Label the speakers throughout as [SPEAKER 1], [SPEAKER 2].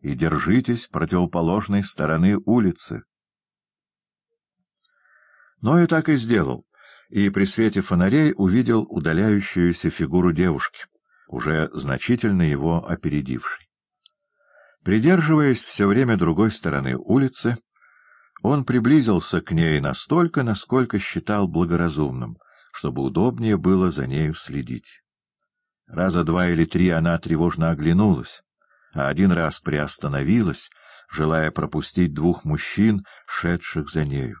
[SPEAKER 1] и держитесь противоположной стороны улицы. Но и так и сделал, и при свете фонарей увидел удаляющуюся фигуру девушки, уже значительно его опередившей. Придерживаясь все время другой стороны улицы, он приблизился к ней настолько, насколько считал благоразумным, чтобы удобнее было за нею следить. Раза два или три она тревожно оглянулась, а один раз приостановилась, желая пропустить двух мужчин, шедших за нею.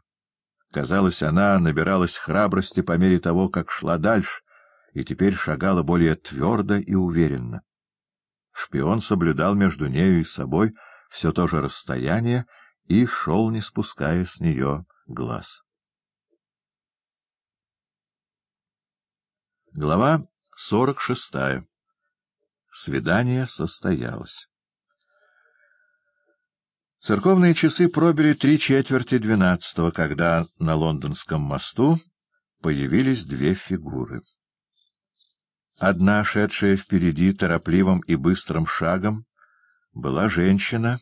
[SPEAKER 1] Казалось, она набиралась храбрости по мере того, как шла дальше, и теперь шагала более твердо и уверенно. Шпион соблюдал между нею и собой все то же расстояние и шел, не спуская с нее глаз. Глава сорок шестая. Свидание состоялось. Церковные часы пробили три четверти двенадцатого, когда на лондонском мосту появились две фигуры. Одна, шедшая впереди торопливым и быстрым шагом, была женщина,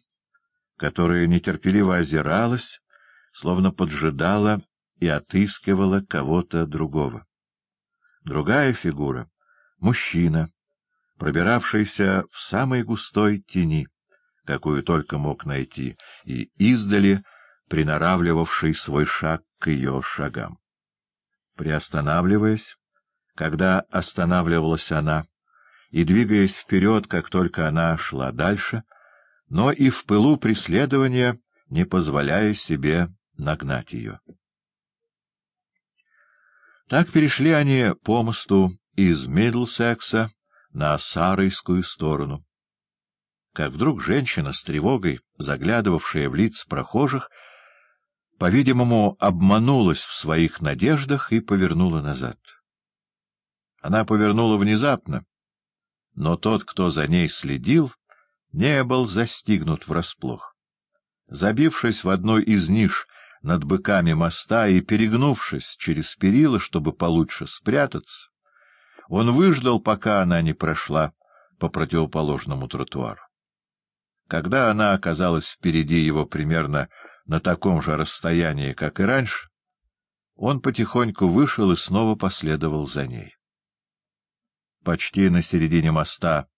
[SPEAKER 1] которая нетерпеливо озиралась, словно поджидала и отыскивала кого-то другого. Другая фигура — мужчина, пробиравшийся в самой густой тени, какую только мог найти, и издали приноравливавший свой шаг к ее шагам. Приостанавливаясь, когда останавливалась она, и двигаясь вперед, как только она шла дальше, но и в пылу преследования не позволяя себе нагнать ее. Так перешли они по мосту из Мидлсекса на Саройскую сторону. Как вдруг женщина с тревогой, заглядывавшая в лиц прохожих, по-видимому, обманулась в своих надеждах и повернула назад. Она повернула внезапно, но тот, кто за ней следил, не был застигнут врасплох. Забившись в одной из ниш над быками моста и перегнувшись через перила, чтобы получше спрятаться, он выждал, пока она не прошла по противоположному тротуару. Когда она оказалась впереди его примерно на таком же расстоянии, как и раньше, он потихоньку вышел и снова последовал за ней. Почти на середине моста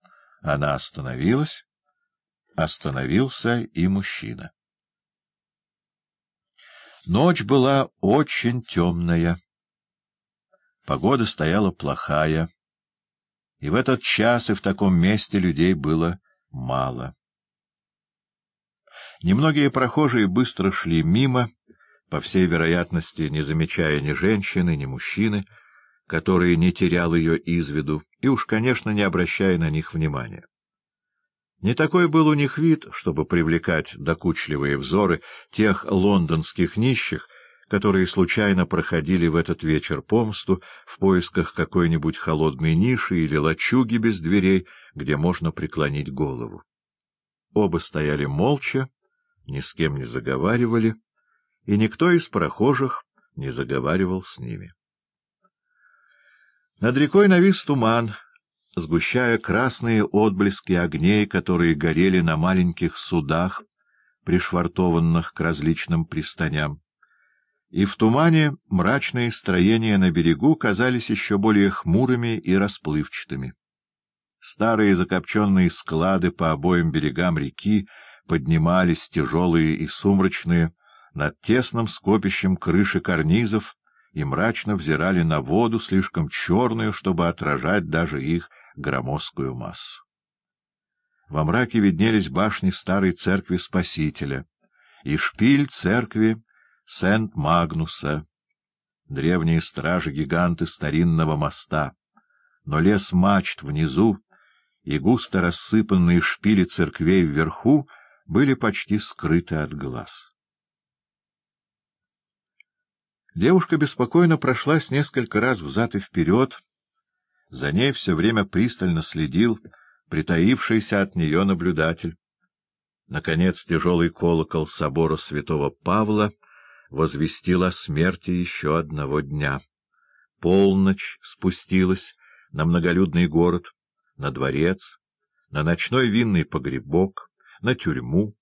[SPEAKER 1] она остановилась. Остановился и мужчина. Ночь была очень темная. Погода стояла плохая, и в этот час и в таком месте людей было мало. Немногие прохожие быстро шли мимо, по всей вероятности, не замечая ни женщины, ни мужчины, который не терял ее из виду, и уж, конечно, не обращая на них внимания. Не такой был у них вид, чтобы привлекать докучливые взоры тех лондонских нищих, которые случайно проходили в этот вечер помсту в поисках какой-нибудь холодной ниши или лачуги без дверей, где можно преклонить голову. Оба стояли молча, ни с кем не заговаривали, и никто из прохожих не заговаривал с ними. Над рекой навис туман, сгущая красные отблески огней, которые горели на маленьких судах, пришвартованных к различным пристаням. И в тумане мрачные строения на берегу казались еще более хмурыми и расплывчатыми. Старые закопченные склады по обоим берегам реки поднимались тяжелые и сумрачные над тесным скопищем крыши карнизов, и мрачно взирали на воду, слишком черную, чтобы отражать даже их громоздкую массу. Во мраке виднелись башни старой церкви Спасителя и шпиль церкви Сент-Магнуса, древние стражи-гиганты старинного моста, но лес мачт внизу и густо рассыпанные шпили церквей вверху были почти скрыты от глаз. Девушка беспокойно прошлась несколько раз взад и вперед. За ней все время пристально следил притаившийся от нее наблюдатель. Наконец тяжелый колокол собора святого Павла возвестил о смерти еще одного дня. Полночь спустилась на многолюдный город, на дворец, на ночной винный погребок, на тюрьму,